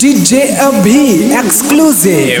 DJ Abhi exclusive.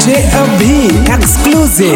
DJ अभी exclusive